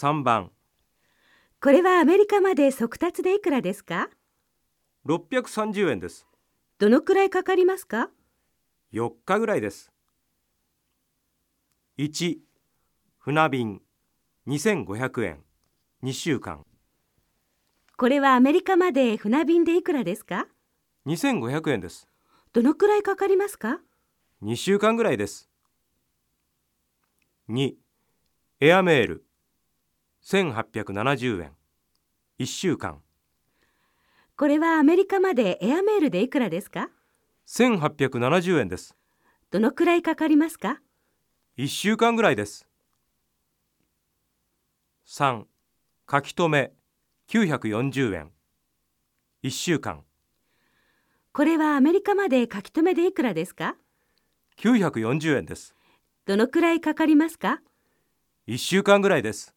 3番。これはアメリカまで速達でいくらですか？630円です。どのくらいかかりますか？4日ぐらいです。1船便。2500円。2週間。これはアメリカまで船便でいくらですか？2500円です。どのくらいかかりますか？2週間ぐらいです。2エアメール1870円。1週間。これはアメリカまでエアメールでいくらですか？1870円です。どのくらいかかりますか？1週間ぐらいです。3書き留め。940円。1週間。これはアメリカまで書き留めでいくらですか？940円です。どのくらいかかりますか？1週間ぐらいです